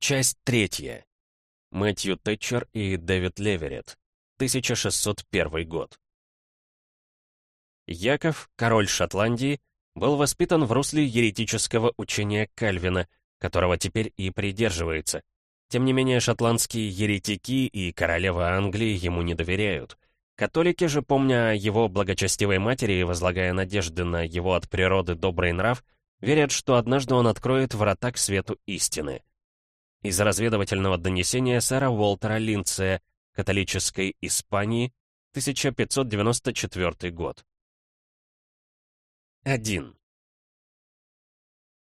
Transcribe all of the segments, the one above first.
Часть третья. Мэтью Тэтчер и Дэвид Леверет. 1601 год. Яков, король Шотландии, был воспитан в русле еретического учения Кальвина, которого теперь и придерживается. Тем не менее, шотландские еретики и королева Англии ему не доверяют. Католики же, помня о его благочестивой матери и возлагая надежды на его от природы добрый нрав, верят, что однажды он откроет врата к свету истины из разведывательного донесения сэра Уолтера Линдсея католической Испании, 1594 год. 1.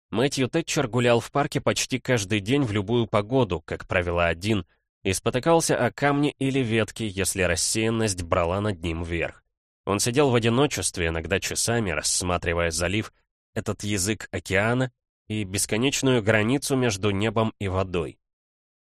Мэтью Тэтчер гулял в парке почти каждый день в любую погоду, как правило, один, и спотыкался о камни или ветки, если рассеянность брала над ним вверх. Он сидел в одиночестве, иногда часами, рассматривая залив, этот язык океана, и бесконечную границу между небом и водой.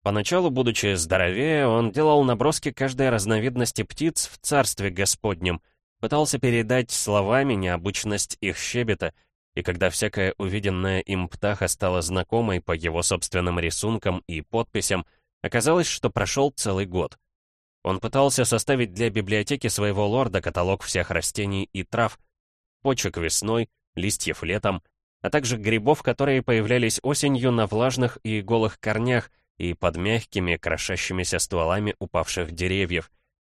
Поначалу, будучи здоровее, он делал наброски каждой разновидности птиц в царстве Господнем, пытался передать словами необычность их щебета, и когда всякая увиденная им птаха стала знакомой по его собственным рисункам и подписям, оказалось, что прошел целый год. Он пытался составить для библиотеки своего лорда каталог всех растений и трав, почек весной, листьев летом, а также грибов, которые появлялись осенью на влажных и голых корнях и под мягкими, крошащимися стволами упавших деревьев.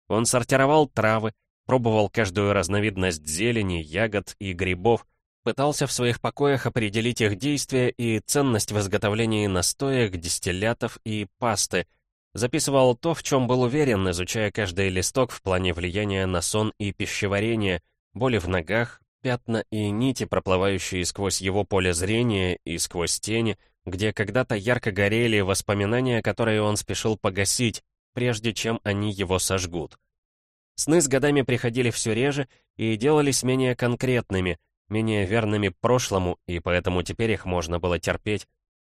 Он сортировал травы, пробовал каждую разновидность зелени, ягод и грибов, пытался в своих покоях определить их действия и ценность в изготовлении настоек, дистиллятов и пасты, записывал то, в чем был уверен, изучая каждый листок в плане влияния на сон и пищеварение, боли в ногах, пятна и нити, проплывающие сквозь его поле зрения и сквозь тени, где когда-то ярко горели воспоминания, которые он спешил погасить, прежде чем они его сожгут. Сны с годами приходили все реже и делались менее конкретными, менее верными прошлому, и поэтому теперь их можно было терпеть.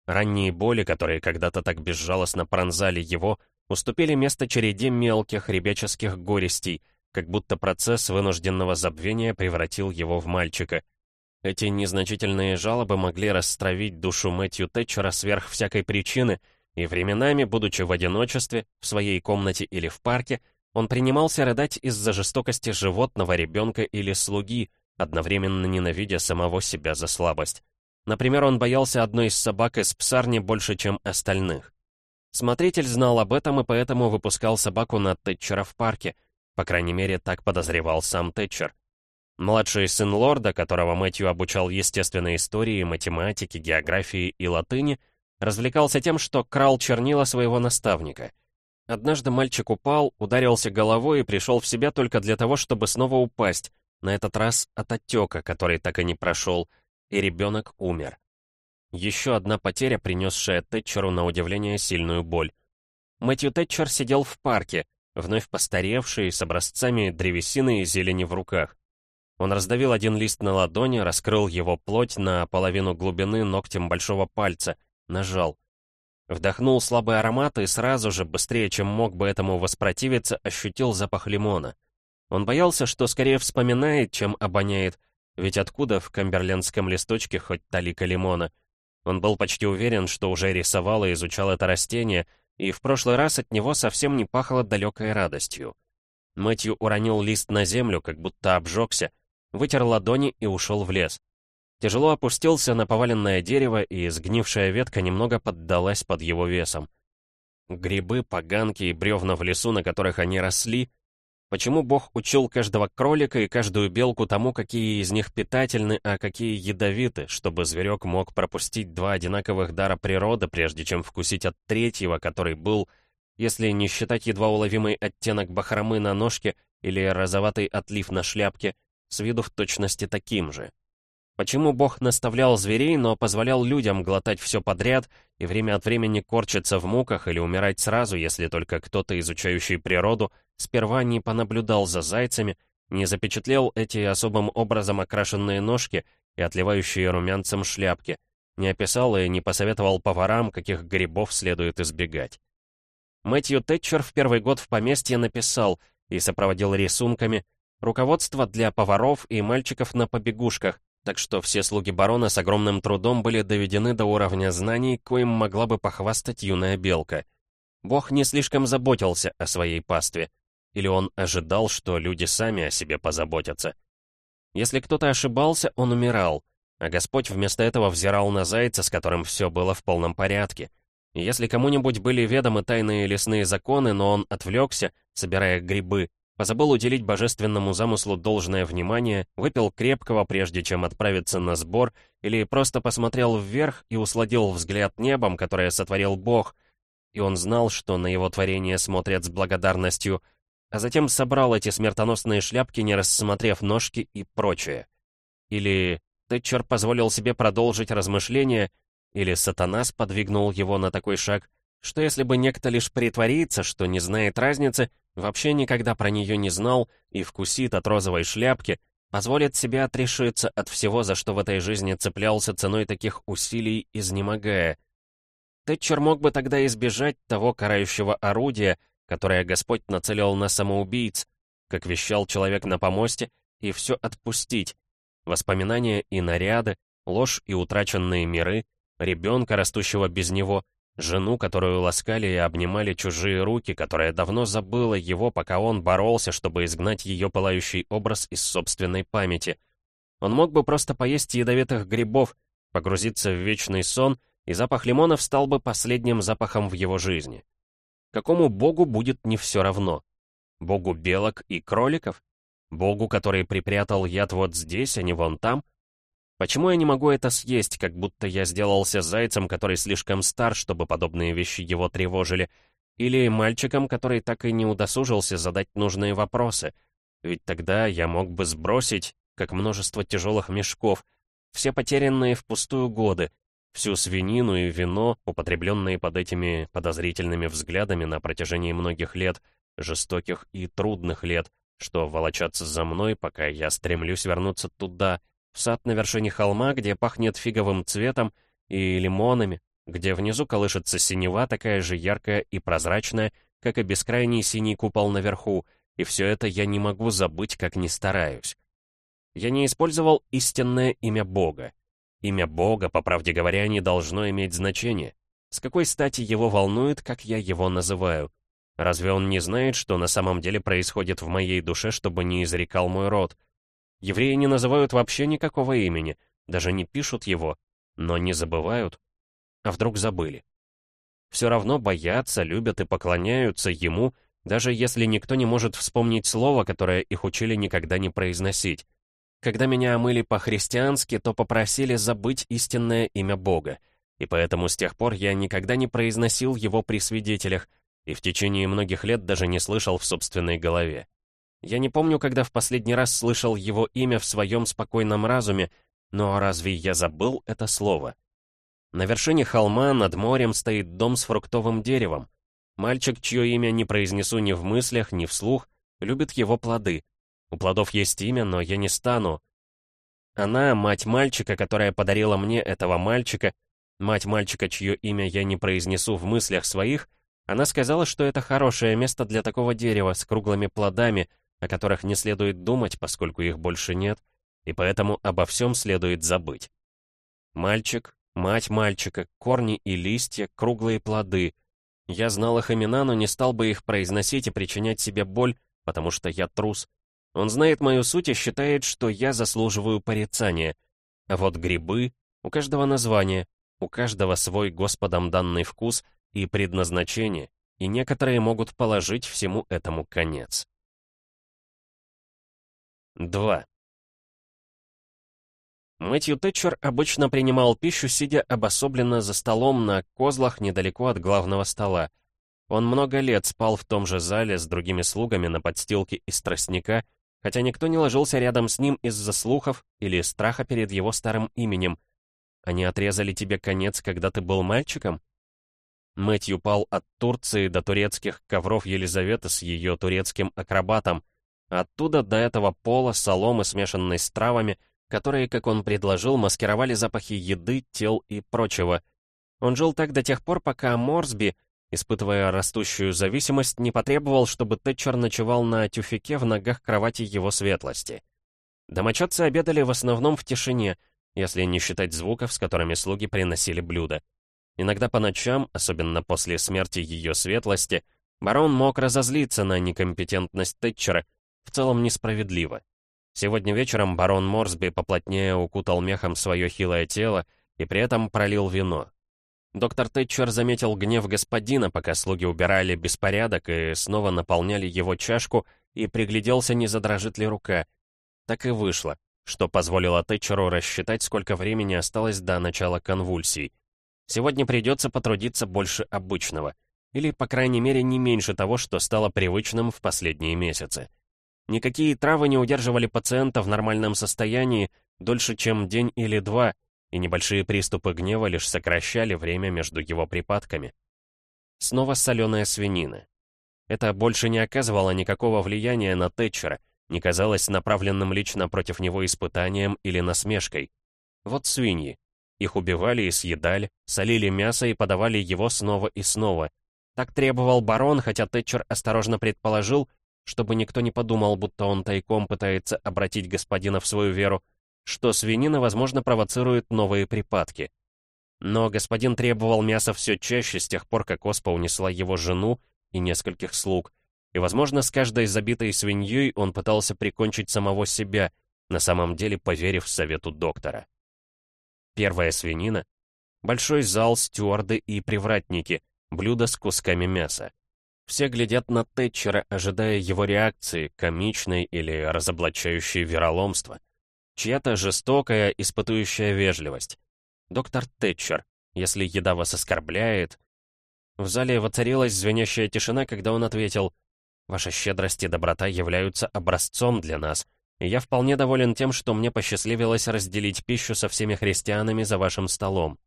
Ранние боли, которые когда-то так безжалостно пронзали его, уступили место череде мелких ребяческих горестей — как будто процесс вынужденного забвения превратил его в мальчика. Эти незначительные жалобы могли расстроить душу Мэтью Тэтчера сверх всякой причины, и временами, будучи в одиночестве, в своей комнате или в парке, он принимался рыдать из-за жестокости животного, ребенка или слуги, одновременно ненавидя самого себя за слабость. Например, он боялся одной из собак из псарни больше, чем остальных. Смотритель знал об этом и поэтому выпускал собаку на Тэтчера в парке, по крайней мере, так подозревал сам Тэтчер. Младший сын лорда, которого Мэтью обучал естественной истории, математике, географии и латыни, развлекался тем, что крал чернила своего наставника. Однажды мальчик упал, ударился головой и пришел в себя только для того, чтобы снова упасть, на этот раз от отека, который так и не прошел, и ребенок умер. Еще одна потеря, принесшая Тэтчеру на удивление сильную боль. Мэтью Тэтчер сидел в парке, вновь постаревший, с образцами древесины и зелени в руках. Он раздавил один лист на ладони, раскрыл его плоть на половину глубины ногтем большого пальца, нажал. Вдохнул слабый аромат и сразу же, быстрее, чем мог бы этому воспротивиться, ощутил запах лимона. Он боялся, что скорее вспоминает, чем обоняет, ведь откуда в камберлендском листочке хоть талика лимона? Он был почти уверен, что уже рисовал и изучал это растение, и в прошлый раз от него совсем не пахло далекой радостью. Мэтью уронил лист на землю, как будто обжегся, вытер ладони и ушел в лес. Тяжело опустился на поваленное дерево, и сгнившая ветка немного поддалась под его весом. Грибы, поганки и бревна в лесу, на которых они росли, Почему Бог учил каждого кролика и каждую белку тому, какие из них питательны, а какие ядовиты, чтобы зверек мог пропустить два одинаковых дара природы, прежде чем вкусить от третьего, который был, если не считать едва уловимый оттенок бахромы на ножке или розоватый отлив на шляпке, с виду в точности таким же? Почему Бог наставлял зверей, но позволял людям глотать все подряд и время от времени корчиться в муках или умирать сразу, если только кто-то, изучающий природу, сперва не понаблюдал за зайцами, не запечатлел эти особым образом окрашенные ножки и отливающие румянцем шляпки, не описал и не посоветовал поварам, каких грибов следует избегать. Мэтью Тэтчер в первый год в поместье написал и сопроводил рисунками руководство для поваров и мальчиков на побегушках, так что все слуги барона с огромным трудом были доведены до уровня знаний, коим могла бы похвастать юная белка. Бог не слишком заботился о своей пастве, или он ожидал, что люди сами о себе позаботятся. Если кто-то ошибался, он умирал, а Господь вместо этого взирал на зайца, с которым все было в полном порядке. И если кому-нибудь были ведомы тайные лесные законы, но он отвлекся, собирая грибы, Позабыл уделить божественному замыслу должное внимание, выпил крепкого, прежде чем отправиться на сбор, или просто посмотрел вверх и усладил взгляд небом, которое сотворил Бог, и он знал, что на его творение смотрят с благодарностью, а затем собрал эти смертоносные шляпки, не рассмотрев ножки и прочее. Или Тэтчер позволил себе продолжить размышления, или сатана сподвигнул его на такой шаг, что если бы некто лишь притворится, что не знает разницы, вообще никогда про нее не знал и вкусит от розовой шляпки, позволит себе отрешиться от всего, за что в этой жизни цеплялся ценой таких усилий, изнемогая. Тэтчер мог бы тогда избежать того карающего орудия, которое Господь нацелил на самоубийц, как вещал человек на помосте, и все отпустить. Воспоминания и наряды, ложь и утраченные миры, ребенка, растущего без него — Жену, которую ласкали и обнимали чужие руки, которая давно забыла его, пока он боролся, чтобы изгнать ее пылающий образ из собственной памяти. Он мог бы просто поесть ядовитых грибов, погрузиться в вечный сон, и запах лимонов стал бы последним запахом в его жизни. Какому богу будет не все равно? Богу белок и кроликов? Богу, который припрятал яд вот здесь, а не вон там? Почему я не могу это съесть, как будто я сделался зайцем, который слишком стар, чтобы подобные вещи его тревожили, или мальчиком, который так и не удосужился задать нужные вопросы? Ведь тогда я мог бы сбросить, как множество тяжелых мешков, все потерянные впустую годы, всю свинину и вино, употребленные под этими подозрительными взглядами на протяжении многих лет, жестоких и трудных лет, что волочатся за мной, пока я стремлюсь вернуться туда — в сад на вершине холма, где пахнет фиговым цветом и лимонами, где внизу колышется синева, такая же яркая и прозрачная, как и бескрайний синий купол наверху, и все это я не могу забыть, как ни стараюсь. Я не использовал истинное имя Бога. Имя Бога, по правде говоря, не должно иметь значения. С какой стати его волнует, как я его называю? Разве он не знает, что на самом деле происходит в моей душе, чтобы не изрекал мой род? Евреи не называют вообще никакого имени, даже не пишут его, но не забывают. А вдруг забыли? Все равно боятся, любят и поклоняются ему, даже если никто не может вспомнить слово, которое их учили никогда не произносить. Когда меня омыли по-христиански, то попросили забыть истинное имя Бога, и поэтому с тех пор я никогда не произносил его при свидетелях, и в течение многих лет даже не слышал в собственной голове. Я не помню, когда в последний раз слышал его имя в своем спокойном разуме, но разве я забыл это слово? На вершине холма над морем стоит дом с фруктовым деревом. Мальчик, чье имя не произнесу ни в мыслях, ни вслух, любит его плоды. У плодов есть имя, но я не стану. Она, мать мальчика, которая подарила мне этого мальчика, мать мальчика, чье имя я не произнесу в мыслях своих, она сказала, что это хорошее место для такого дерева с круглыми плодами, о которых не следует думать, поскольку их больше нет, и поэтому обо всем следует забыть. Мальчик, мать мальчика, корни и листья, круглые плоды. Я знал их имена, но не стал бы их произносить и причинять себе боль, потому что я трус. Он знает мою суть и считает, что я заслуживаю порицания. А вот грибы, у каждого название, у каждого свой Господом данный вкус и предназначение, и некоторые могут положить всему этому конец. 2. Мэтью Тэтчер обычно принимал пищу, сидя обособленно за столом на козлах недалеко от главного стола. Он много лет спал в том же зале с другими слугами на подстилке из тростника, хотя никто не ложился рядом с ним из-за слухов или страха перед его старым именем. Они отрезали тебе конец, когда ты был мальчиком? Мэтью пал от Турции до турецких ковров Елизаветы с ее турецким акробатом — Оттуда до этого пола, соломы, смешанной с травами, которые, как он предложил, маскировали запахи еды, тел и прочего. Он жил так до тех пор, пока Морсби, испытывая растущую зависимость, не потребовал, чтобы Тэтчер ночевал на тюфике в ногах кровати его светлости. Домочадцы обедали в основном в тишине, если не считать звуков, с которыми слуги приносили блюда. Иногда по ночам, особенно после смерти ее светлости, барон мог разозлиться на некомпетентность Тэтчера, в целом несправедливо. Сегодня вечером барон Морсби поплотнее укутал мехом свое хилое тело и при этом пролил вино. Доктор Тэтчер заметил гнев господина, пока слуги убирали беспорядок и снова наполняли его чашку, и пригляделся, не задрожит ли рука. Так и вышло, что позволило Тэтчеру рассчитать, сколько времени осталось до начала конвульсий. Сегодня придется потрудиться больше обычного, или, по крайней мере, не меньше того, что стало привычным в последние месяцы. Никакие травы не удерживали пациента в нормальном состоянии дольше, чем день или два, и небольшие приступы гнева лишь сокращали время между его припадками. Снова соленая свинина. Это больше не оказывало никакого влияния на Тэтчера, не казалось направленным лично против него испытанием или насмешкой. Вот свиньи. Их убивали и съедали, солили мясо и подавали его снова и снова. Так требовал барон, хотя Тэтчер осторожно предположил, чтобы никто не подумал, будто он тайком пытается обратить господина в свою веру, что свинина, возможно, провоцирует новые припадки. Но господин требовал мяса все чаще с тех пор, как Оспа унесла его жену и нескольких слуг, и, возможно, с каждой забитой свиньей он пытался прикончить самого себя, на самом деле поверив совету доктора. Первая свинина — большой зал, стюарды и привратники, блюдо с кусками мяса. Все глядят на Тэтчера, ожидая его реакции, комичной или разоблачающей вероломство. Чья-то жестокая, испытующая вежливость. Доктор Тэтчер, если еда вас оскорбляет... В зале воцарилась звенящая тишина, когда он ответил, «Ваша щедрость и доброта являются образцом для нас, и я вполне доволен тем, что мне посчастливилось разделить пищу со всеми христианами за вашим столом».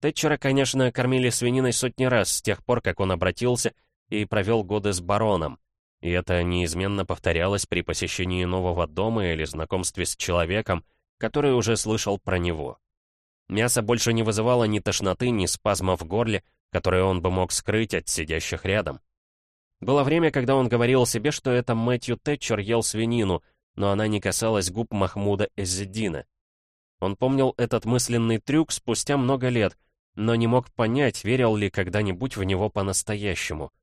Тэтчера, конечно, кормили свининой сотни раз с тех пор, как он обратился и провел годы с бароном. И это неизменно повторялось при посещении нового дома или знакомстве с человеком, который уже слышал про него. Мясо больше не вызывало ни тошноты, ни спазма в горле, которые он бы мог скрыть от сидящих рядом. Было время, когда он говорил себе, что это Мэтью Тэтчер ел свинину, но она не касалась губ Махмуда Эззедина. Он помнил этот мысленный трюк спустя много лет, но не мог понять, верил ли когда-нибудь в него по-настоящему —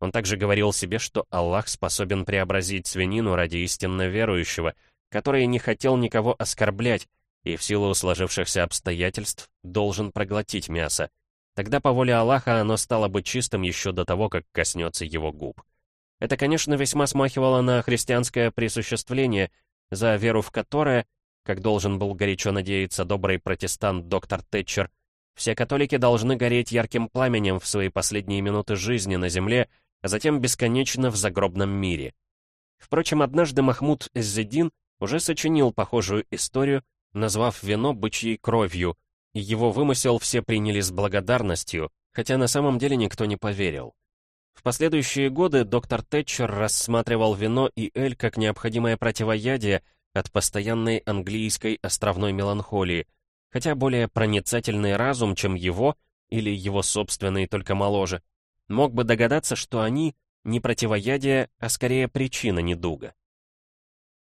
он также говорил себе, что Аллах способен преобразить свинину ради истинно верующего, который не хотел никого оскорблять и в силу сложившихся обстоятельств должен проглотить мясо. Тогда по воле Аллаха оно стало бы чистым еще до того, как коснется его губ. Это, конечно, весьма смахивало на христианское присуществление, за веру в которое, как должен был горячо надеяться добрый протестант доктор Тэтчер, все католики должны гореть ярким пламенем в свои последние минуты жизни на земле, а затем бесконечно в загробном мире. Впрочем, однажды Махмуд Эззедин уже сочинил похожую историю, назвав вино бычьей кровью, и его вымысел все приняли с благодарностью, хотя на самом деле никто не поверил. В последующие годы доктор Тэтчер рассматривал вино и эль как необходимое противоядие от постоянной английской островной меланхолии, хотя более проницательный разум, чем его, или его собственный, только моложе, мог бы догадаться, что они не противоядие, а скорее причина недуга.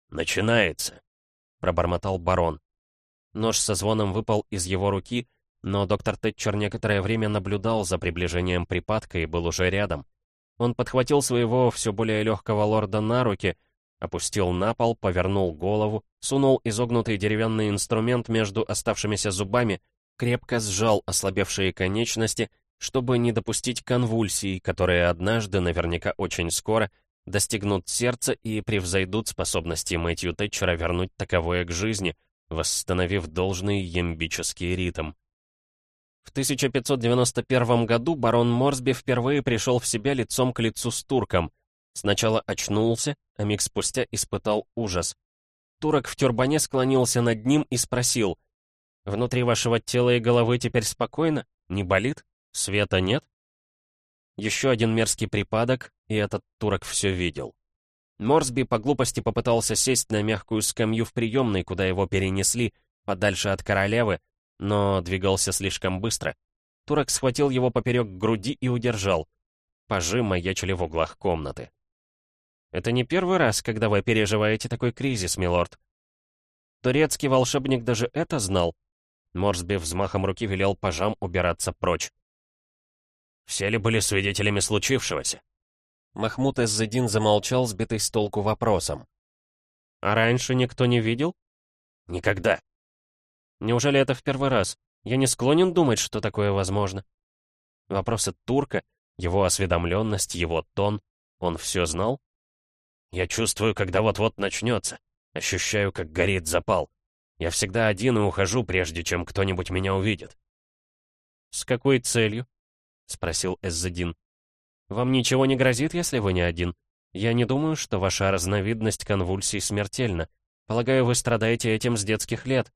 «Начинается», — пробормотал барон. Нож со звоном выпал из его руки, но доктор Тэтчер некоторое время наблюдал за приближением припадка и был уже рядом. Он подхватил своего все более легкого лорда на руки, опустил на пол, повернул голову, сунул изогнутый деревянный инструмент между оставшимися зубами, крепко сжал ослабевшие конечности чтобы не допустить конвульсий, которые однажды, наверняка очень скоро, достигнут сердца и превзойдут способности Мэтью Тэтчера вернуть таковое к жизни, восстановив должный ямбический ритм. В 1591 году барон Морсби впервые пришел в себя лицом к лицу с турком. Сначала очнулся, а миг спустя испытал ужас. Турок в тюрбане склонился над ним и спросил, «Внутри вашего тела и головы теперь спокойно? Не болит?» Света нет? Еще один мерзкий припадок, и этот турок все видел. Морсби по глупости попытался сесть на мягкую скамью в приемной, куда его перенесли, подальше от королевы, но двигался слишком быстро. Турок схватил его поперек груди и удержал. Пажи маячили в углах комнаты. «Это не первый раз, когда вы переживаете такой кризис, милорд», Турецкий волшебник даже это знал. Морсби взмахом руки велел пажам убираться прочь. «Все ли были свидетелями случившегося?» Махмуд Эззедин замолчал, сбитый с толку вопросом. «А раньше никто не видел?» «Никогда». «Неужели это в первый раз? Я не склонен думать, что такое возможно». Вопросы турка, его осведомленность, его тон, он все знал? «Я чувствую, когда вот-вот начнется. Ощущаю, как горит запал. Я всегда один и ухожу, прежде чем кто-нибудь меня увидит». «С какой целью?» — спросил Эззедин. «Вам ничего не грозит, если вы не один? Я не думаю, что ваша разновидность конвульсий смертельна. Полагаю, вы страдаете этим с детских лет».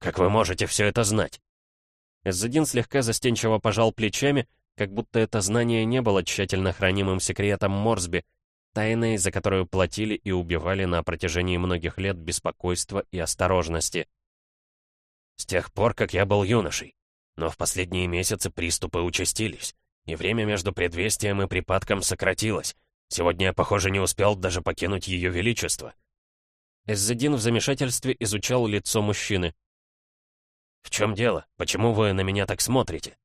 «Как вы можете все это знать?» Эззедин слегка застенчиво пожал плечами, как будто это знание не было тщательно хранимым секретом Морсби, тайной, за которую платили и убивали на протяжении многих лет беспокойства и осторожности. «С тех пор, как я был юношей. Но в последние месяцы приступы участились, и время между предвестием и припадком сократилось. Сегодня я, похоже, не успел даже покинуть Ее Величество». Эззедин в замешательстве изучал лицо мужчины. «В чем дело? Почему вы на меня так смотрите?»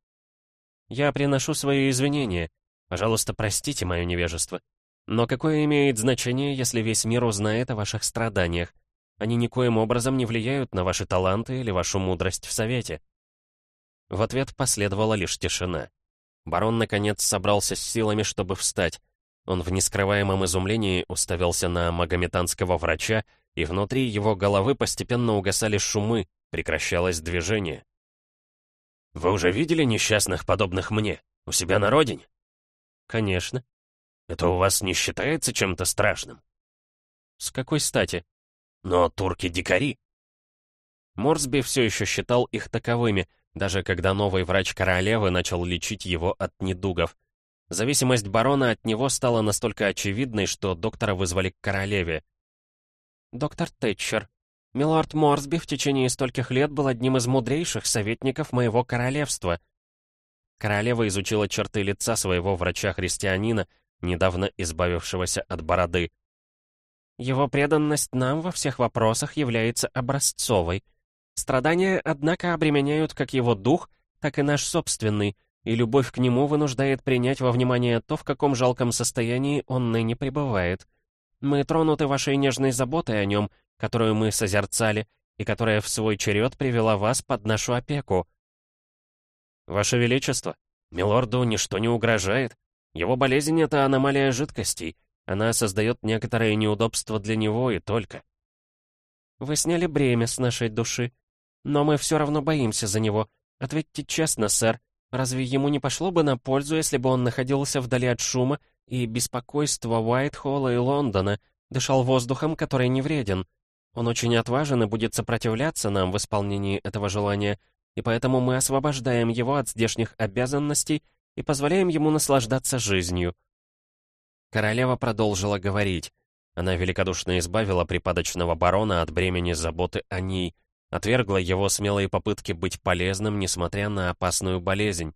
«Я приношу свои извинения. Пожалуйста, простите мое невежество. Но какое имеет значение, если весь мир узнает о ваших страданиях? Они никоим образом не влияют на ваши таланты или вашу мудрость в совете». В ответ последовала лишь тишина. Барон, наконец, собрался с силами, чтобы встать. Он в нескрываемом изумлении уставился на магометанского врача, и внутри его головы постепенно угасали шумы, прекращалось движение. «Вы уже видели несчастных, подобных мне, у себя на родине?» «Конечно». «Это у вас не считается чем-то страшным?» «С какой стати?» «Но турки-дикари». Морсби все еще считал их таковыми, даже когда новый врач королевы начал лечить его от недугов. Зависимость барона от него стала настолько очевидной, что доктора вызвали к королеве. «Доктор Тэтчер, милорд Морсби в течение стольких лет был одним из мудрейших советников моего королевства». Королева изучила черты лица своего врача-христианина, недавно избавившегося от бороды. «Его преданность нам во всех вопросах является образцовой. Страдания, однако, обременяют как его дух, так и наш собственный, и любовь к нему вынуждает принять во внимание то, в каком жалком состоянии он ныне пребывает. Мы тронуты вашей нежной заботой о нем, которую мы созерцали, и которая в свой черед привела вас под нашу опеку. Ваше Величество, милорду ничто не угрожает. Его болезнь — это аномалия жидкостей. Она создает некоторые неудобства для него и только. Вы сняли бремя с нашей души, но мы все равно боимся за него. Ответьте честно, сэр, разве ему не пошло бы на пользу, если бы он находился вдали от шума и беспокойства Уайтхолла и Лондона, дышал воздухом, который не вреден? Он очень отважен и будет сопротивляться нам в исполнении этого желания, и поэтому мы освобождаем его от здешних обязанностей и позволяем ему наслаждаться жизнью». Королева продолжила говорить. Она великодушно избавила припадочного барона от бремени заботы о ней, отвергла его смелые попытки быть полезным, несмотря на опасную болезнь.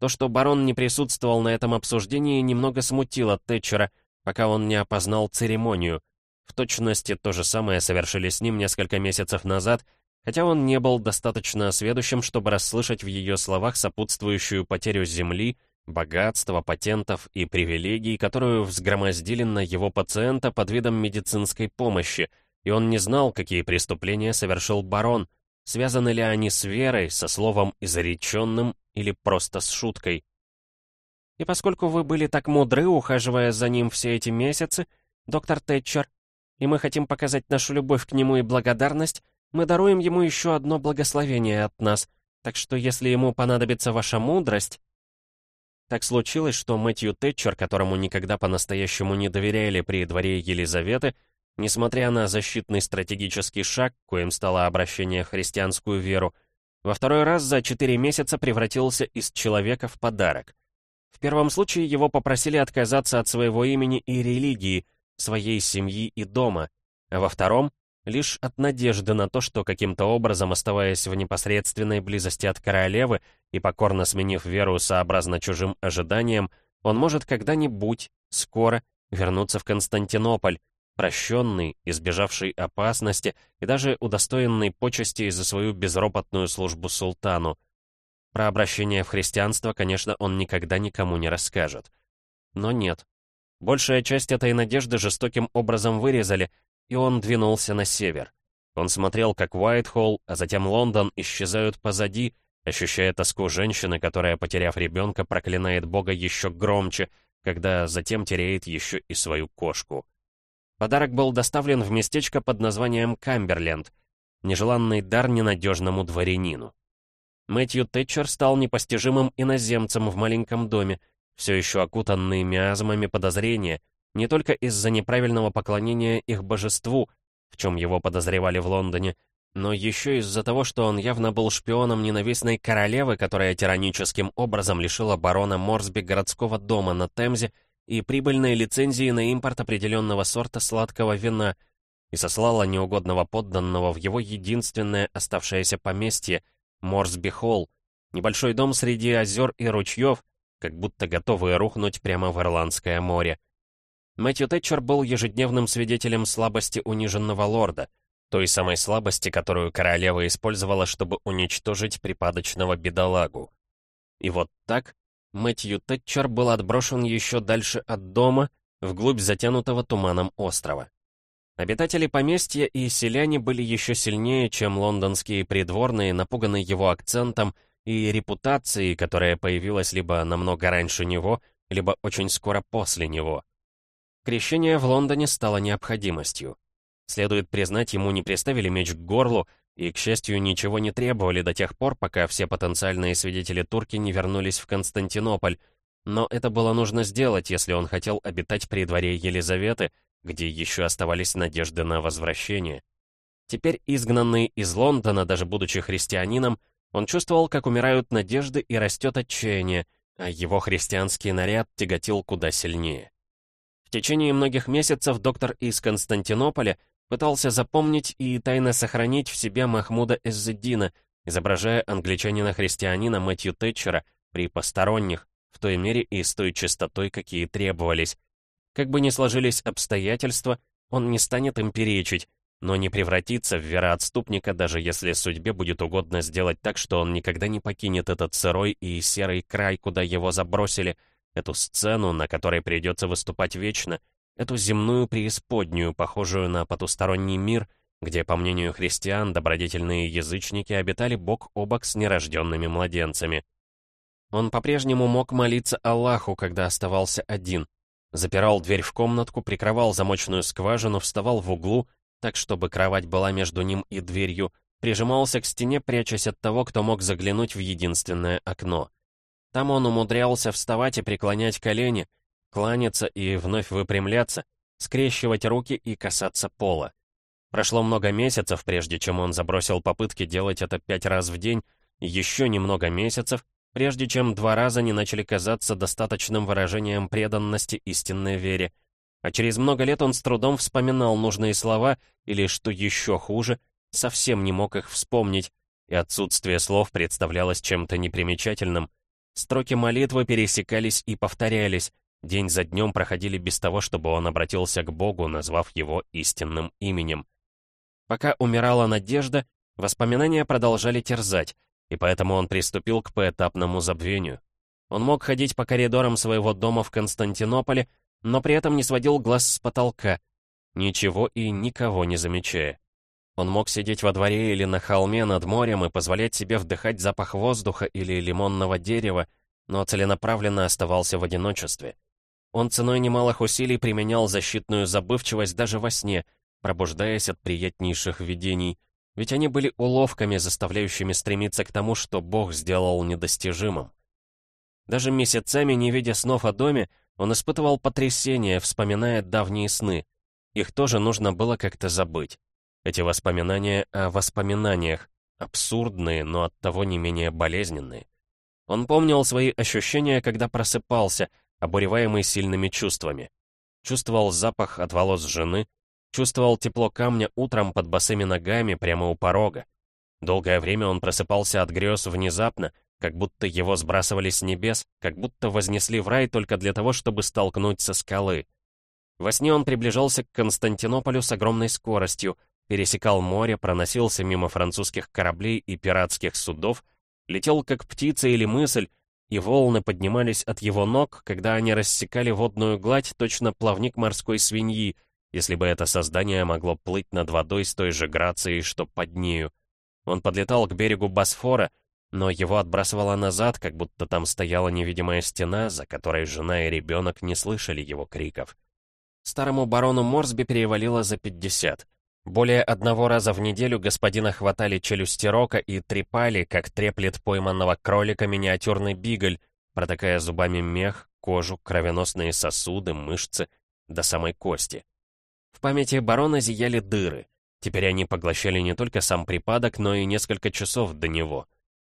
То, что барон не присутствовал на этом обсуждении, немного смутило Тэтчера, пока он не опознал церемонию. В точности то же самое совершили с ним несколько месяцев назад, хотя он не был достаточно осведущим, чтобы расслышать в ее словах сопутствующую потерю земли, богатства, патентов и привилегий, которую взгромоздили на его пациента под видом медицинской помощи — и он не знал, какие преступления совершил барон, связаны ли они с верой, со словом «изреченным» или просто с шуткой. И поскольку вы были так мудры, ухаживая за ним все эти месяцы, доктор Тэтчер, и мы хотим показать нашу любовь к нему и благодарность, мы даруем ему еще одно благословение от нас, так что если ему понадобится ваша мудрость... Так случилось, что Мэтью Тэтчер, которому никогда по-настоящему не доверяли при дворе Елизаветы, Несмотря на защитный стратегический шаг, коим стало обращение в христианскую веру, во второй раз за четыре месяца превратился из человека в подарок. В первом случае его попросили отказаться от своего имени и религии, своей семьи и дома, а во втором — лишь от надежды на то, что каким-то образом, оставаясь в непосредственной близости от королевы и покорно сменив веру сообразно чужим ожиданиям, он может когда-нибудь, скоро, вернуться в Константинополь, прощенный, избежавший опасности и даже удостоенный почести за свою безропотную службу султану. Про обращение в христианство, конечно, он никогда никому не расскажет. Но нет. Большая часть этой надежды жестоким образом вырезали, и он двинулся на север. Он смотрел, как Уайтхолл, а затем Лондон исчезают позади, ощущая тоску женщины, которая, потеряв ребенка, проклинает Бога еще громче, когда затем теряет еще и свою кошку. Подарок был доставлен в местечко под названием Камберленд, нежеланный дар ненадежному дворянину. Мэтью Тэтчер стал непостижимым иноземцем в маленьком доме, все еще окутанный миазмами подозрения, не только из-за неправильного поклонения их божеству, в чем его подозревали в Лондоне, но еще из-за того, что он явно был шпионом ненавистной королевы, которая тираническим образом лишила барона Морсби городского дома на Темзе и прибыльной лицензии на импорт определенного сорта сладкого вина и сослала неугодного подданного в его единственное оставшееся поместье Морсби-Холл, небольшой дом среди озер и ручьев, как будто готовые рухнуть прямо в Ирландское море. Мэтью Тэтчер был ежедневным свидетелем слабости униженного лорда — той самой слабости, которую королева использовала, чтобы уничтожить припадочного бедолагу. И вот так Мэтью Тэтчер был отброшен еще дальше от дома, вглубь затянутого туманом острова. Обитатели поместья и селяне были еще сильнее, чем лондонские придворные, напуганные его акцентом и репутацией, которая появилась либо намного раньше него, либо очень скоро после него. Крещение в Лондоне стало необходимостью. Следует признать, ему не приставили меч к горлу, и, к счастью, ничего не требовали до тех пор, пока все потенциальные свидетели турки не вернулись в Константинополь. Но это было нужно сделать, если он хотел обитать при дворе Елизаветы, где еще оставались надежды на возвращение. Теперь, изгнанный из Лондона, даже будучи христианином, он чувствовал, как умирают надежды и растет отчаяние, а его христианский наряд тяготил куда сильнее. В течение многих месяцев доктор из Константинополя пытался запомнить и тайно сохранить в себе Махмуда Эззеддина, изображая англичанина-христианина Мэтью Тэтчера при посторонних, в той мере и с той частотой, какие требовались. Как бы ни сложились обстоятельства, он не станет им перечить, но не превратится в вероотступника, даже если судьбе будет угодно сделать так, что он никогда не покинет этот сырой и серый край, куда его забросили, эту сцену, на которой придется выступать вечно — эту земную преисподнюю, похожую на потусторонний мир, где, по мнению христиан, добродетельные язычники обитали бок о бок с нерожденными младенцами. Он по-прежнему мог молиться Аллаху, когда оставался один. Запирал дверь в комнатку, прикрывал замочную скважину, вставал в углу, так, чтобы кровать была между ним и дверью, прижимался к стене, прячась от того, кто мог заглянуть в единственное окно. Там он умудрялся вставать и преклонять колени, кланяться и вновь выпрямляться, скрещивать руки и касаться пола. Прошло много месяцев, прежде чем он забросил попытки делать это пять раз в день, еще немного месяцев, прежде чем два раза не начали казаться достаточным выражением преданности истинной вере. А через много лет он с трудом вспоминал нужные слова, или, что еще хуже, совсем не мог их вспомнить, и отсутствие слов представлялось чем-то непримечательным. Строки молитвы пересекались и повторялись, День за днем проходили без того, чтобы он обратился к Богу, назвав его истинным именем. Пока умирала надежда, воспоминания продолжали терзать, и поэтому он приступил к поэтапному забвению. Он мог ходить по коридорам своего дома в Константинополе, но при этом не сводил глаз с потолка, ничего и никого не замечая. Он мог сидеть во дворе или на холме над морем и позволять себе вдыхать запах воздуха или лимонного дерева, но целенаправленно оставался в одиночестве. Он ценой немалых усилий применял защитную забывчивость даже во сне, пробуждаясь от приятнейших видений, ведь они были уловками, заставляющими стремиться к тому, что Бог сделал недостижимым. Даже месяцами, не видя снов о доме, он испытывал потрясение, вспоминая давние сны. Их тоже нужно было как-то забыть. Эти воспоминания о воспоминаниях, абсурдные, но оттого не менее болезненные. Он помнил свои ощущения, когда просыпался — обуреваемый сильными чувствами. Чувствовал запах от волос жены, чувствовал тепло камня утром под босыми ногами прямо у порога. Долгое время он просыпался от грез внезапно, как будто его сбрасывали с небес, как будто вознесли в рай только для того, чтобы столкнуть со скалы. Во сне он приближался к Константинополю с огромной скоростью, пересекал море, проносился мимо французских кораблей и пиратских судов, летел как птица или мысль, и волны поднимались от его ног, когда они рассекали водную гладь, точно плавник морской свиньи, если бы это создание могло плыть над водой с той же грацией, что под нею. Он подлетал к берегу Босфора, но его отбрасывало назад, как будто там стояла невидимая стена, за которой жена и ребенок не слышали его криков. Старому барону Морсби перевалило за 50. Более одного раза в неделю господина хватали челюсти рока и трепали, как треплет пойманного кролика миниатюрный бигль, протыкая зубами мех, кожу, кровеносные сосуды, мышцы до самой кости. В памяти барона зияли дыры. Теперь они поглощали не только сам припадок, но и несколько часов до него.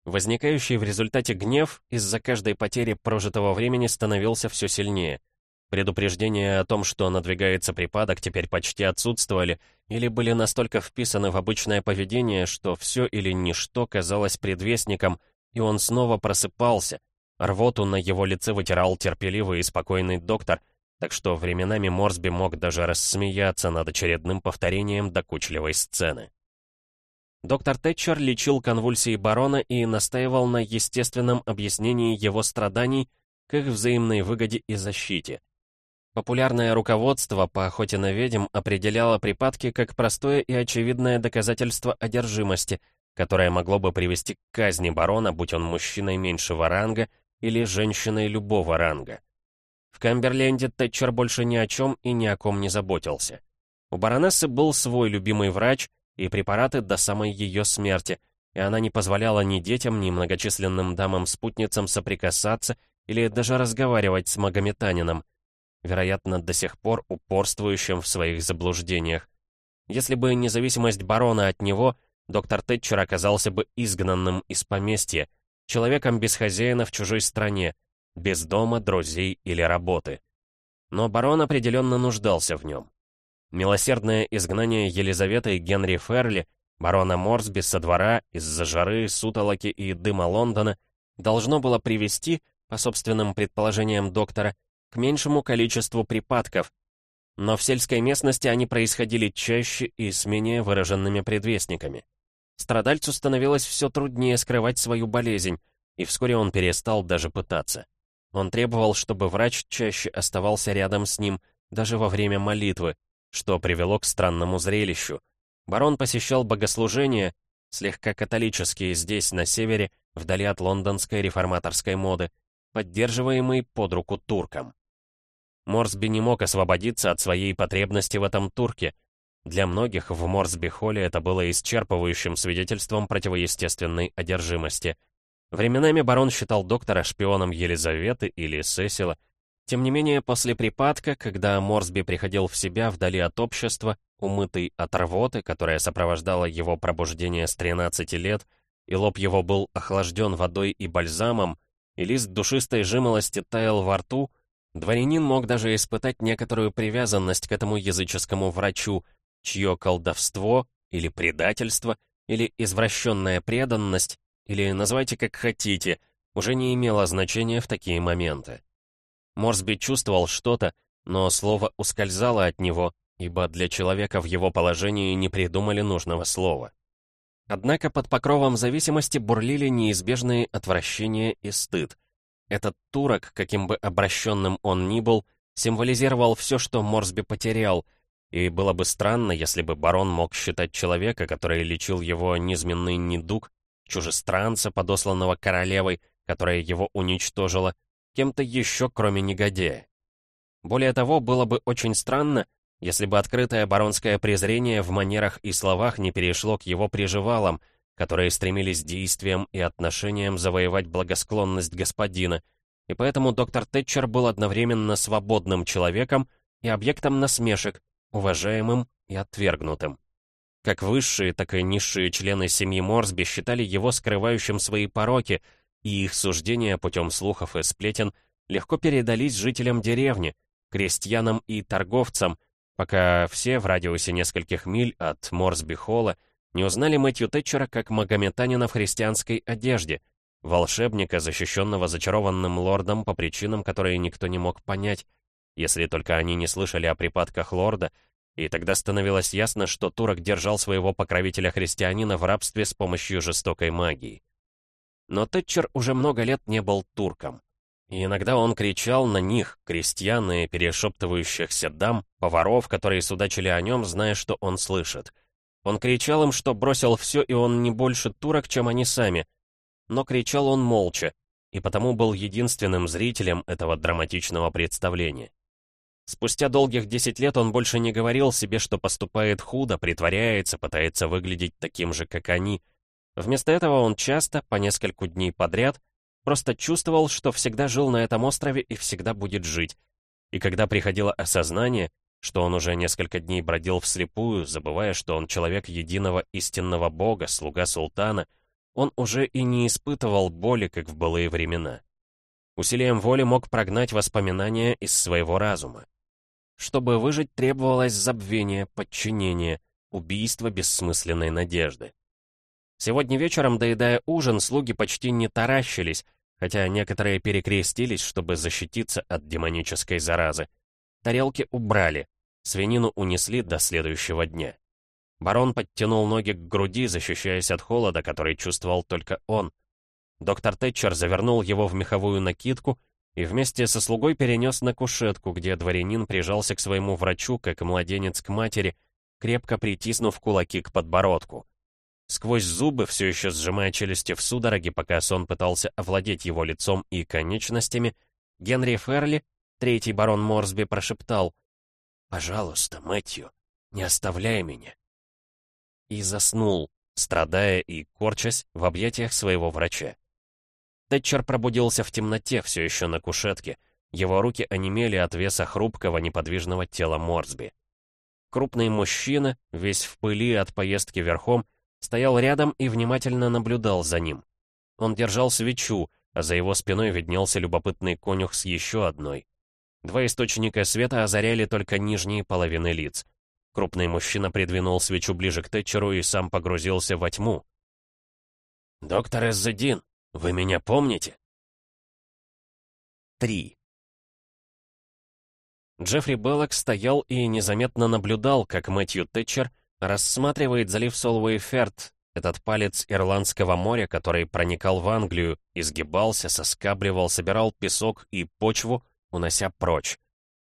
Возникающий в результате гнев из-за каждой потери прожитого времени становился все сильнее — Предупреждения о том, что надвигается припадок, теперь почти отсутствовали, или были настолько вписаны в обычное поведение, что все или ничто казалось предвестником, и он снова просыпался. Рвоту на его лице вытирал терпеливый и спокойный доктор, так что временами Морсби мог даже рассмеяться над очередным повторением докучливой сцены. Доктор Тэтчер лечил конвульсии барона и настаивал на естественном объяснении его страданий к их взаимной выгоде и защите. Популярное руководство по охоте на ведьм определяло припадки как простое и очевидное доказательство одержимости, которое могло бы привести к казни барона, будь он мужчиной меньшего ранга или женщиной любого ранга. В Камберленде Тэтчер больше ни о чем и ни о ком не заботился. У баронессы был свой любимый врач и препараты до самой ее смерти, и она не позволяла ни детям, ни многочисленным дамам-спутницам соприкасаться или даже разговаривать с магометанином, вероятно, до сих пор упорствующим в своих заблуждениях. Если бы независимость барона от него, доктор Тэтчер оказался бы изгнанным из поместья, человеком без хозяина в чужой стране, без дома, друзей или работы. Но барон определенно нуждался в нем. Милосердное изгнание Елизаветы и Генри Ферли, барона Морсби со двора из-за жары, сутолоки и дыма Лондона, должно было привести, по собственным предположениям доктора, к меньшему количеству припадков, но в сельской местности они происходили чаще и с менее выраженными предвестниками. Страдальцу становилось все труднее скрывать свою болезнь, и вскоре он перестал даже пытаться. Он требовал, чтобы врач чаще оставался рядом с ним, даже во время молитвы, что привело к странному зрелищу. Барон посещал богослужения, слегка католические здесь, на севере, вдали от лондонской реформаторской моды, поддерживаемый под руку туркам. Морсби не мог освободиться от своей потребности в этом турке. Для многих в Морсби-холле это было исчерпывающим свидетельством противоестественной одержимости. Временами барон считал доктора шпионом Елизаветы или Сесила. Тем не менее, после припадка, когда Морсби приходил в себя вдали от общества, умытый от рвоты, которая сопровождала его пробуждение с 13 лет, и лоб его был охлажден водой и бальзамом, и лист душистой жимолости таял во рту, Дворянин мог даже испытать некоторую привязанность к этому языческому врачу, чье колдовство или предательство, или извращенная преданность, или называйте как хотите, уже не имело значения в такие моменты. Морсби чувствовал что-то, но слово ускользало от него, ибо для человека в его положении не придумали нужного слова. Однако под покровом зависимости бурлили неизбежные отвращения и стыд. Этот турок, каким бы обращенным он ни был, символизировал все, что Морсби потерял, и было бы странно, если бы барон мог считать человека, который лечил его низменный недуг, чужестранца, подосланного королевой, которая его уничтожила, кем-то еще, кроме негодяя. Более того, было бы очень странно, если бы открытое баронское презрение в манерах и словах не перешло к его приживалам — которые стремились действием и отношением завоевать благосклонность господина, и поэтому доктор Тэтчер был одновременно свободным человеком и объектом насмешек, уважаемым и отвергнутым. Как высшие, так и низшие члены семьи Морсби считали его скрывающим свои пороки, и их суждения путем слухов и сплетен легко передались жителям деревни, крестьянам и торговцам, пока все в радиусе нескольких миль от Морсби-холла не узнали Мэтью Тэтчера как магометанина в христианской одежде, волшебника, защищенного зачарованным лордом по причинам, которые никто не мог понять, если только они не слышали о припадках лорда, и тогда становилось ясно, что турок держал своего покровителя-христианина в рабстве с помощью жестокой магии. Но Тэтчер уже много лет не был турком. И иногда он кричал на них, крестьян и перешептывающихся дам, поваров, которые судачили о нем, зная, что он слышит. Он кричал им, что бросил все, и он не больше турок, чем они сами. Но кричал он молча, и потому был единственным зрителем этого драматичного представления. Спустя долгих десять лет он больше не говорил себе, что поступает худо, притворяется, пытается выглядеть таким же, как они. Вместо этого он часто, по нескольку дней подряд, Просто чувствовал, что всегда жил на этом острове и всегда будет жить. И когда приходило осознание, что он уже несколько дней бродил вслепую, забывая, что он человек единого истинного бога, слуга султана, он уже и не испытывал боли, как в былые времена. Усилием воли мог прогнать воспоминания из своего разума. Чтобы выжить, требовалось забвение, подчинение, убийство бессмысленной надежды. Сегодня вечером, доедая ужин, слуги почти не таращились, хотя некоторые перекрестились, чтобы защититься от демонической заразы. Тарелки убрали, свинину унесли до следующего дня. Барон подтянул ноги к груди, защищаясь от холода, который чувствовал только он. Доктор Тэтчер завернул его в меховую накидку и вместе со слугой перенес на кушетку, где дворянин прижался к своему врачу, как младенец к матери, крепко притиснув кулаки к подбородку. Сквозь зубы, все еще сжимая челюсти в судороге, пока сон пытался овладеть его лицом и конечностями, Генри Ферли, третий барон Морсби, прошептал «Пожалуйста, Мэтью, не оставляй меня». И заснул, страдая и корчась в объятиях своего врача. Тэтчер пробудился в темноте, все еще на кушетке. Его руки онемели от веса хрупкого неподвижного тела Морсби. Крупный мужчина, весь в пыли от поездки верхом, стоял рядом и внимательно наблюдал за ним. Он держал свечу, а за его спиной виднелся любопытный конюх с еще одной. Два источника света озаряли только нижние половины лиц. Крупный мужчина придвинул свечу ближе к Тэтчеру и сам погрузился во тьму. «Доктор Эззедин, вы меня помните?» 3. Джеффри Беллок стоял и незаметно наблюдал, как Мэтью Тэтчер рассматривает залив Солуэй-Ферт, этот палец Ирландского моря, который проникал в Англию, изгибался, соскабливал, собирал песок и почву, унося прочь.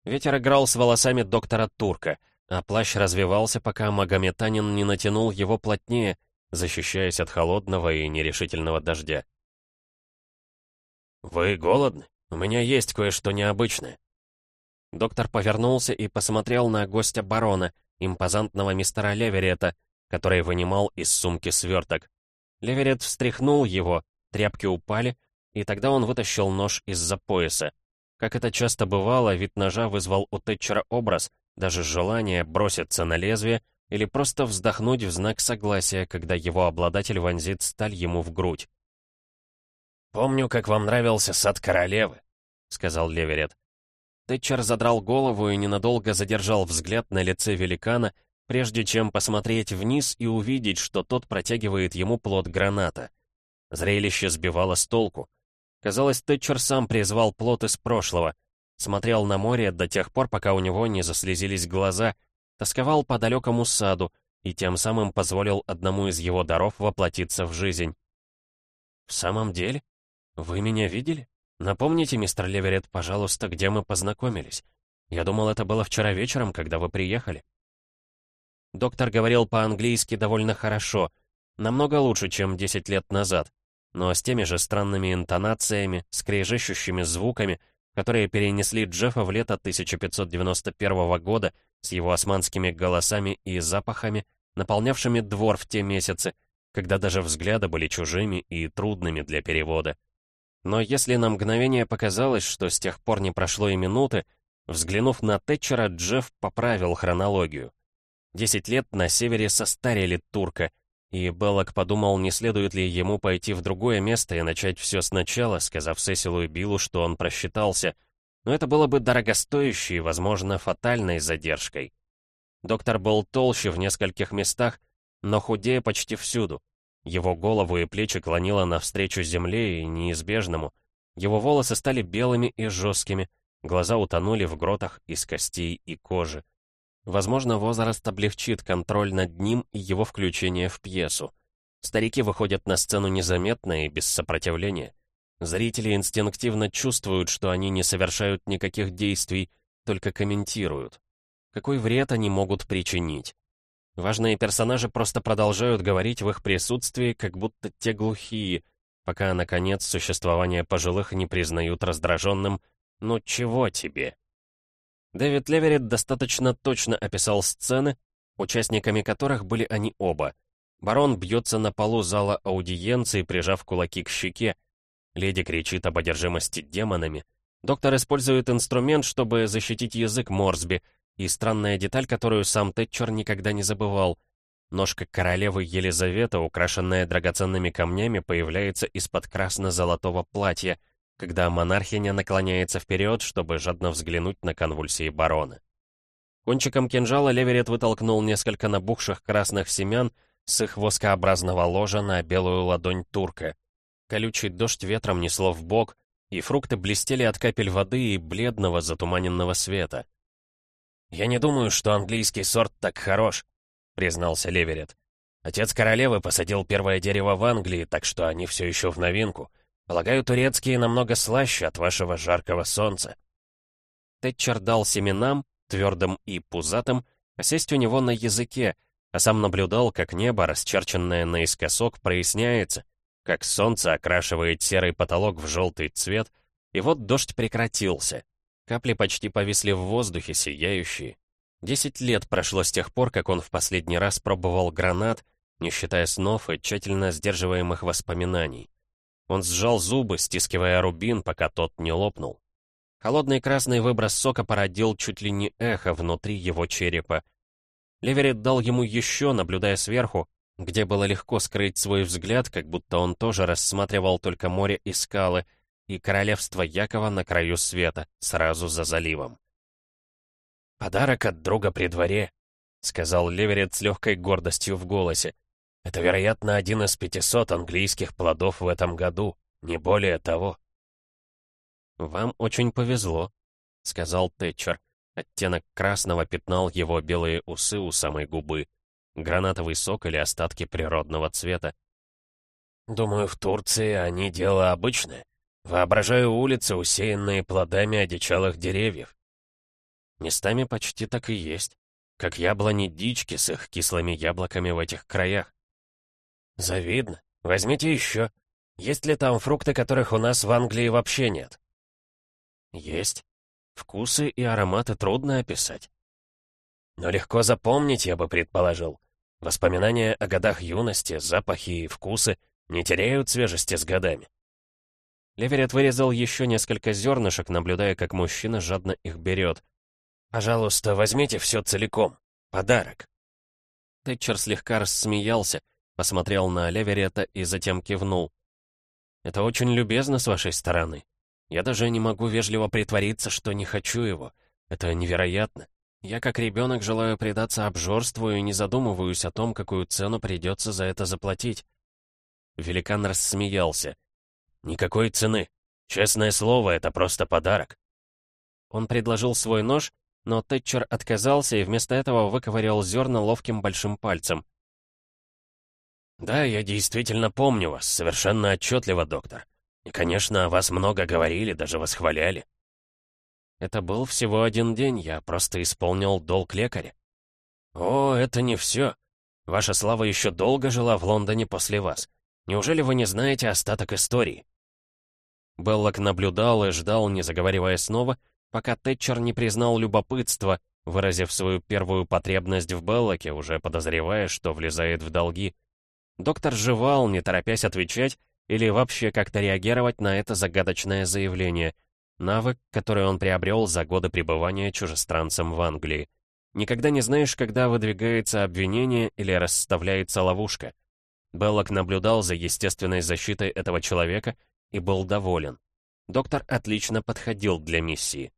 Ветер играл с волосами доктора Турка, а плащ развивался, пока магометанин не натянул его плотнее, защищаясь от холодного и нерешительного дождя. «Вы голодны? У меня есть кое-что необычное». Доктор повернулся и посмотрел на гостя барона — импозантного мистера Леверета, который вынимал из сумки сверток. Леверет встряхнул его, тряпки упали, и тогда он вытащил нож из-за пояса. Как это часто бывало, вид ножа вызвал у Тэтчера образ, даже желание броситься на лезвие или просто вздохнуть в знак согласия, когда его обладатель вонзит сталь ему в грудь. «Помню, как вам нравился сад королевы», — сказал Леверет. Тэтчер задрал голову и ненадолго задержал взгляд на лице великана, прежде чем посмотреть вниз и увидеть, что тот протягивает ему плод граната. Зрелище сбивало с толку. Казалось, Тэтчер сам призвал плод из прошлого, смотрел на море до тех пор, пока у него не заслезились глаза, тосковал по далекому саду и тем самым позволил одному из его даров воплотиться в жизнь. «В самом деле? Вы меня видели?» «Напомните, мистер Леверет, пожалуйста, где мы познакомились. Я думал, это было вчера вечером, когда вы приехали». Доктор говорил по-английски довольно хорошо, намного лучше, чем 10 лет назад, но с теми же странными интонациями, скрежещущими звуками, которые перенесли Джеффа в лето 1591 года с его османскими голосами и запахами, наполнявшими двор в те месяцы, когда даже взгляды были чужими и трудными для перевода. Но если на мгновение показалось, что с тех пор не прошло и минуты, взглянув на Тэтчера, Джефф поправил хронологию. Десять лет на севере состарили турка, и Беллок подумал, не следует ли ему пойти в другое место и начать все сначала, сказав Сесилу и Биллу, что он просчитался. Но это было бы дорогостоящей и, возможно, фатальной задержкой. Доктор был толще в нескольких местах, но худее почти всюду. Его голову и плечи клонило навстречу земле и неизбежному. Его волосы стали белыми и жесткими, Глаза утонули в гротах из костей и кожи. Возможно, возраст облегчит контроль над ним и его включение в пьесу. Старики выходят на сцену незаметно и без сопротивления. Зрители инстинктивно чувствуют, что они не совершают никаких действий, только комментируют. Какой вред они могут причинить? Важные персонажи просто продолжают говорить в их присутствии, как будто те глухие, пока, наконец, существование пожилых не признают раздраженным «Ну чего тебе?». Дэвид Леверет достаточно точно описал сцены, участниками которых были они оба. Барон бьется на полу зала аудиенции, прижав кулаки к щеке. Леди кричит об одержимости демонами. Доктор использует инструмент, чтобы защитить язык Морсби — и странная деталь, которую сам Тэтчер никогда не забывал. Ножка королевы Елизаветы, украшенная драгоценными камнями, появляется из-под красно-золотого платья, когда монархиня наклоняется вперед, чтобы жадно взглянуть на конвульсии барона. Кончиком кинжала Леверет вытолкнул несколько набухших красных семян с их воскообразного ложа на белую ладонь турка. Колючий дождь ветром несло в бок, и фрукты блестели от капель воды и бледного затуманенного света. «Я не думаю, что английский сорт так хорош», — признался Леверет. «Отец королевы посадил первое дерево в Англии, так что они все еще в новинку. Полагаю, турецкие намного слаще от вашего жаркого солнца». Тэтчер дал семенам, твердым и пузатым, осесть у него на языке, а сам наблюдал, как небо, расчерченное наискосок, проясняется, как солнце окрашивает серый потолок в желтый цвет, и вот дождь прекратился. Капли почти повисли в воздухе, сияющие. Десять лет прошло с тех пор, как он в последний раз пробовал гранат, не считая снов и тщательно сдерживаемых воспоминаний. Он сжал зубы, стискивая рубин, пока тот не лопнул. Холодный красный выброс сока породил чуть ли не эхо внутри его черепа. Леверет дал ему еще, наблюдая сверху, где было легко скрыть свой взгляд, как будто он тоже рассматривал только море и скалы — и королевство Якова на краю света, сразу за заливом. «Подарок от друга при дворе», — сказал Леверет с легкой гордостью в голосе. «Это, вероятно, один из пятисот английских плодов в этом году, не более того». «Вам очень повезло», — сказал Тэтчер. Оттенок красного пятнал его белые усы у самой губы. Гранатовый сок или остатки природного цвета. «Думаю, в Турции они дело обычное», Воображаю улицы, усеянные плодами одичалых деревьев. Местами почти так и есть. Как яблони дички с их кислыми яблоками в этих краях. Завидно. Возьмите еще. Есть ли там фрукты, которых у нас в Англии вообще нет? Есть. Вкусы и ароматы трудно описать. Но легко запомнить, я бы предположил. Воспоминания о годах юности, запахи и вкусы не теряют свежести с годами. Леверет вырезал еще несколько зернышек, наблюдая, как мужчина жадно их берет. «Пожалуйста, возьмите все целиком. Подарок». Тэтчер слегка рассмеялся, посмотрел на Леверета и затем кивнул. «Это очень любезно с вашей стороны. Я даже не могу вежливо притвориться, что не хочу его. Это невероятно. Я, как ребенок, желаю предаться обжорству и не задумываюсь о том, какую цену придется за это заплатить». Великан рассмеялся. Никакой цены. Честное слово, это просто подарок. Он предложил свой нож, но Тэтчер отказался и вместо этого выковырял зерна ловким большим пальцем. «Да, я действительно помню вас, совершенно отчетливо, доктор. И, конечно, о вас много говорили, даже восхваляли». «Это был всего один день, я просто исполнил долг лекаря». «О, это не все. Ваша слава еще долго жила в Лондоне после вас. Неужели вы не знаете остаток истории?» Беллок наблюдал и ждал, не заговаривая снова, пока Тэтчер не признал любопытство, выразив свою первую потребность в Беллоке, уже подозревая, что влезает в долги. Доктор жевал, не торопясь отвечать или вообще как-то реагировать на это загадочное заявление. Навык, который он приобрел за годы пребывания чужестранцем в Англии. Никогда не знаешь, когда выдвигается обвинение или расставляется ловушка. Беллок наблюдал за естественной защитой этого человека и был доволен. Доктор отлично подходил для миссии.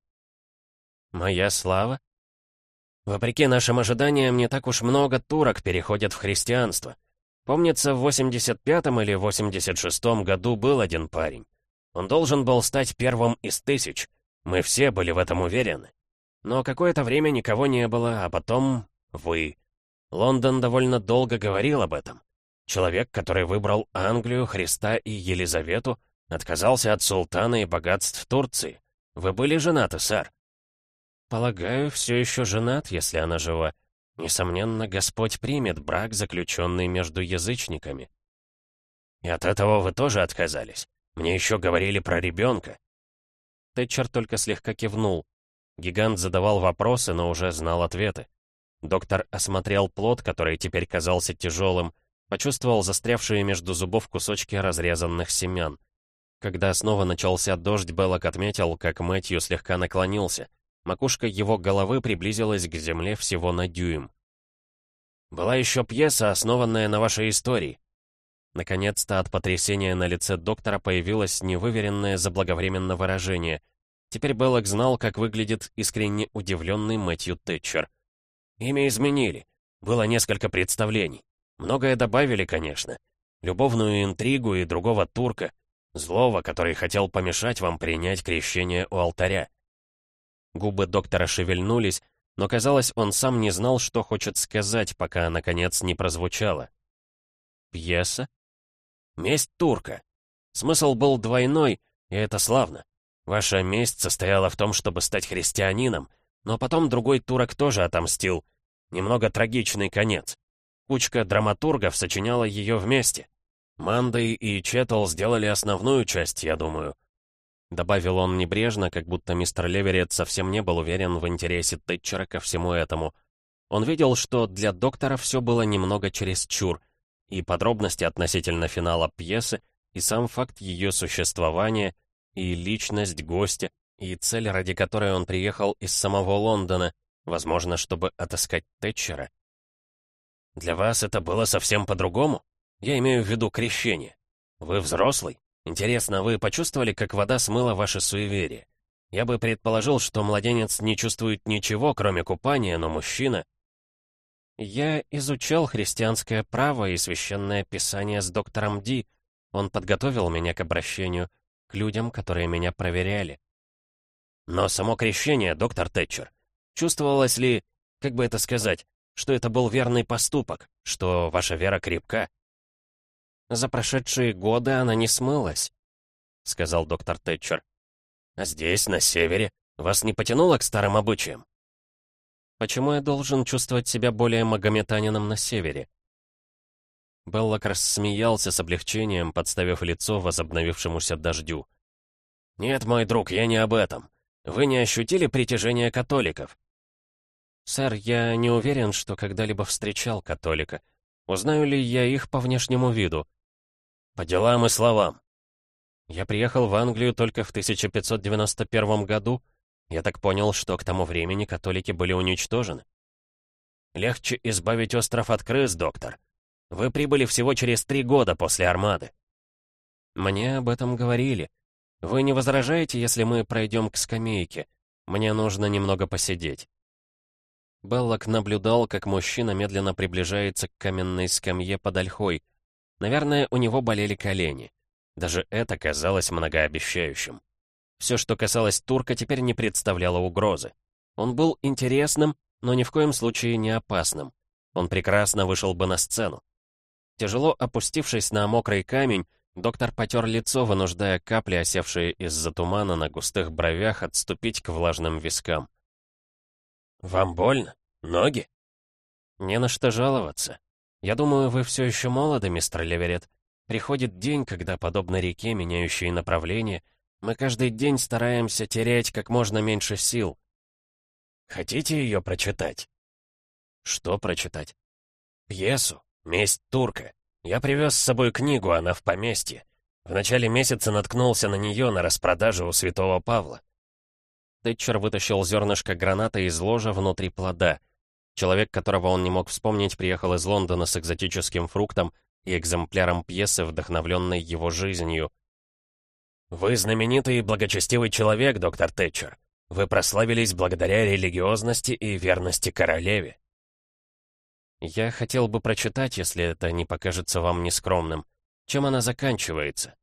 «Моя слава?» «Вопреки нашим ожиданиям, не так уж много турок переходят в христианство. Помнится, в 85-м или 86-м году был один парень. Он должен был стать первым из тысяч. Мы все были в этом уверены. Но какое-то время никого не было, а потом вы. Лондон довольно долго говорил об этом. Человек, который выбрал Англию, Христа и Елизавету, отказался от султана и богатств Турции. Вы были женаты, сэр? Полагаю, все еще женат, если она жива. Несомненно, Господь примет брак, заключенный между язычниками. И от этого вы тоже отказались? Мне еще говорили про ребенка. Тэтчер только слегка кивнул. Гигант задавал вопросы, но уже знал ответы. Доктор осмотрел плод, который теперь казался тяжелым, почувствовал застрявшие между зубов кусочки разрезанных семян. Когда снова начался дождь, Беллок отметил, как Мэтью слегка наклонился. Макушка его головы приблизилась к земле всего на дюйм. «Была еще пьеса, основанная на вашей истории». Наконец-то от потрясения на лице доктора появилось невыверенное заблаговременно выражение. Теперь Беллок знал, как выглядит искренне удивленный Мэтью Тэтчер. Имя изменили. Было несколько представлений. Многое добавили, конечно. Любовную интригу и другого турка. Злого, который хотел помешать вам принять крещение у алтаря. Губы доктора шевельнулись, но, казалось, он сам не знал, что хочет сказать, пока, наконец, не прозвучало. «Пьеса?» «Месть турка. Смысл был двойной, и это славно. Ваша месть состояла в том, чтобы стать христианином, но потом другой турок тоже отомстил. Немного трагичный конец. Кучка драматургов сочиняла ее вместе. Мандой и Четл сделали основную часть, я думаю. Добавил он небрежно, как будто мистер Леверет совсем не был уверен в интересе Тэтчера ко всему этому. Он видел, что для доктора все было немного чересчур, и подробности относительно финала пьесы, и сам факт ее существования, и личность гостя, и цель, ради которой он приехал из самого Лондона, возможно, чтобы отыскать Тэтчера. Для вас это было совсем по-другому? Я имею в виду крещение. Вы взрослый? Интересно, вы почувствовали, как вода смыла ваше суеверие? Я бы предположил, что младенец не чувствует ничего, кроме купания, но мужчина... Я изучал христианское право и священное писание с доктором Ди. Он подготовил меня к обращению, к людям, которые меня проверяли. Но само крещение, доктор Тэтчер, чувствовалось ли, как бы это сказать, что это был верный поступок, что ваша вера крепка? За прошедшие годы она не смылась, сказал доктор Тэтчер. А здесь, на севере, вас не потянуло к старым обычаям? Почему я должен чувствовать себя более магометанином на севере? Беллок рассмеялся с облегчением, подставив лицо возобновившемуся дождю. «Нет, мой друг, я не об этом. Вы не ощутили притяжения католиков?» «Сэр, я не уверен, что когда-либо встречал католика. Узнаю ли я их по внешнему виду?» «По делам и словам». «Я приехал в Англию только в 1591 году. Я так понял, что к тому времени католики были уничтожены». «Легче избавить остров от крыс, доктор. Вы прибыли всего через три года после Армады». «Мне об этом говорили. «Вы не возражаете, если мы пройдем к скамейке? Мне нужно немного посидеть». Беллок наблюдал, как мужчина медленно приближается к каменной скамье под ольхой. Наверное, у него болели колени. Даже это казалось многообещающим. Все, что касалось турка, теперь не представляло угрозы. Он был интересным, но ни в коем случае не опасным. Он прекрасно вышел бы на сцену. Тяжело опустившись на мокрый камень, Доктор потер лицо, вынуждая капли, осевшие из-за тумана на густых бровях, отступить к влажным вискам. «Вам больно? Ноги?» «Не на что жаловаться. Я думаю, вы все еще молоды, мистер Леверет. Приходит день, когда, подобно реке, меняющей направление, мы каждый день стараемся терять как можно меньше сил». «Хотите ее прочитать?» «Что прочитать?» «Пьесу. Месть турка. Я привез с собой книгу, она в поместье. В начале месяца наткнулся на нее на распродаже у святого Павла. Тэтчер вытащил зернышко граната из ложа внутри плода. Человек, которого он не мог вспомнить, приехал из Лондона с экзотическим фруктом и экземпляром пьесы, вдохновленной его жизнью. «Вы знаменитый и благочестивый человек, доктор Тэтчер. Вы прославились благодаря религиозности и верности королеве. Я хотел бы прочитать, если это не покажется вам нескромным. Чем она заканчивается?